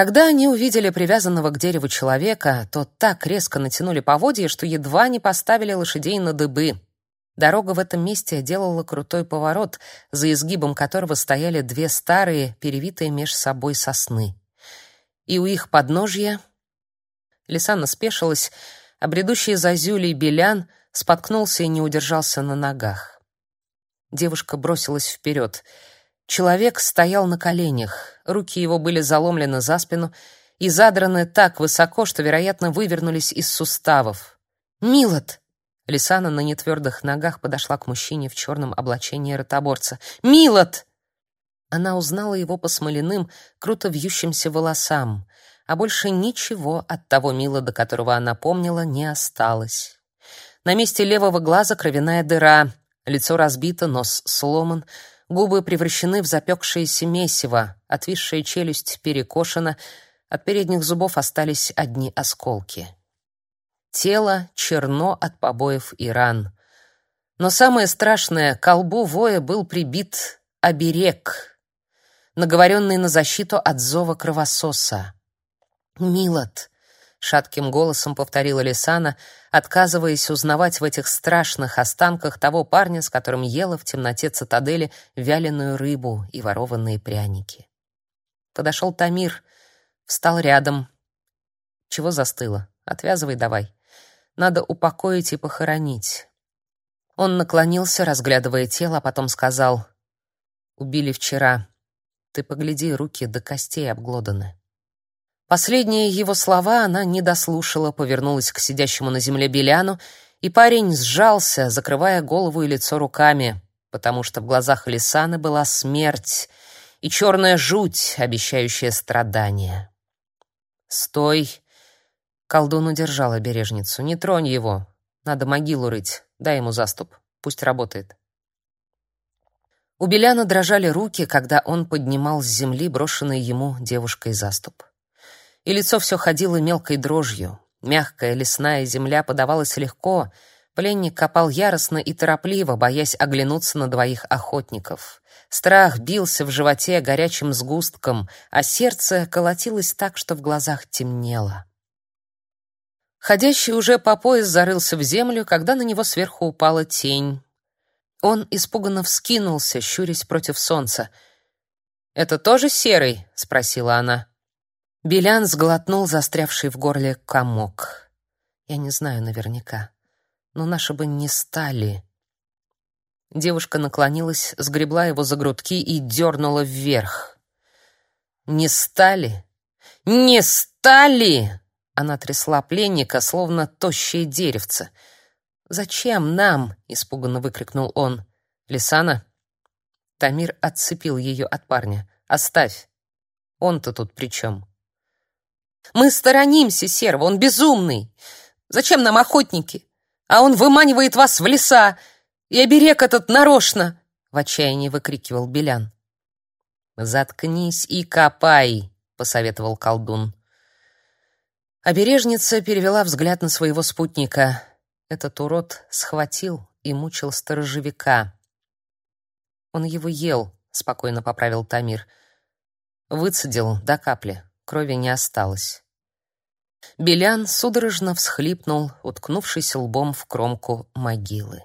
Когда они увидели привязанного к дереву человека, то так резко натянули поводья, что едва не поставили лошадей на дыбы. Дорога в этом месте делала крутой поворот, за изгибом которого стояли две старые, перевитые меж собой сосны. И у их подножья Лисана спешилась, а бредущий за Зюлей Белян споткнулся и не удержался на ногах. Девушка бросилась вперед. Человек стоял на коленях, руки его были заломлены за спину и задраны так высоко, что, вероятно, вывернулись из суставов. «Милот!» Лисана на нетвердых ногах подошла к мужчине в черном облачении ротоборца. «Милот!» Она узнала его по смоляным, круто вьющимся волосам, а больше ничего от того Мила, до которого она помнила, не осталось. На месте левого глаза кровяная дыра, лицо разбито, нос сломан, Губы превращены в запекшееся месиво, отвисшая челюсть перекошена, от передних зубов остались одни осколки. Тело черно от побоев и ран. Но самое страшное, к колбу воя был прибит оберег, наговоренный на защиту от зова кровососа. «Милот!» Шатким голосом повторила Лисана, отказываясь узнавать в этих страшных останках того парня, с которым ела в темноте цитадели вяленую рыбу и ворованные пряники. Подошел Тамир, встал рядом. Чего застыло? Отвязывай давай. Надо упокоить и похоронить. Он наклонился, разглядывая тело, а потом сказал: "Убили вчера. Ты погляди, руки до костей обглоданы". Последние его слова она не дослушала, повернулась к сидящему на земле Беляну, и парень сжался, закрывая голову и лицо руками, потому что в глазах Лисаны была смерть и черная жуть, обещающая страдания. «Стой!» Колдун удержал обережницу. «Не тронь его. Надо могилу рыть. Дай ему заступ. Пусть работает». У Беляна дрожали руки, когда он поднимал с земли брошенный ему девушкой заступ и лицо все ходило мелкой дрожью. Мягкая лесная земля подавалась легко, пленник копал яростно и торопливо, боясь оглянуться на двоих охотников. Страх бился в животе горячим сгустком, а сердце колотилось так, что в глазах темнело. Ходящий уже по пояс зарылся в землю, когда на него сверху упала тень. Он испуганно вскинулся, щурясь против солнца. «Это тоже серый?» — спросила она. Белян сглотнул застрявший в горле комок. Я не знаю наверняка, но наши бы не стали. Девушка наклонилась, сгребла его за грудки и дернула вверх. Не стали? Не стали! Она трясла пленника, словно тощее деревце. Зачем нам? испуганно выкрикнул он. Лисана. Тамир отцепил ее от парня. Оставь. Он-то тут при чем? Мы сторонимся серва, он безумный. Зачем нам охотники? А он выманивает вас в леса, и оберег этот нарочно!» — в отчаянии выкрикивал Белян. «Заткнись и копай!» — посоветовал колдун. Обережница перевела взгляд на своего спутника. Этот урод схватил и мучил сторожевика. «Он его ел», — спокойно поправил Тамир. «Выцедил до капли» крови не осталось. Белян судорожно всхлипнул, уткнувшись лбом в кромку могилы.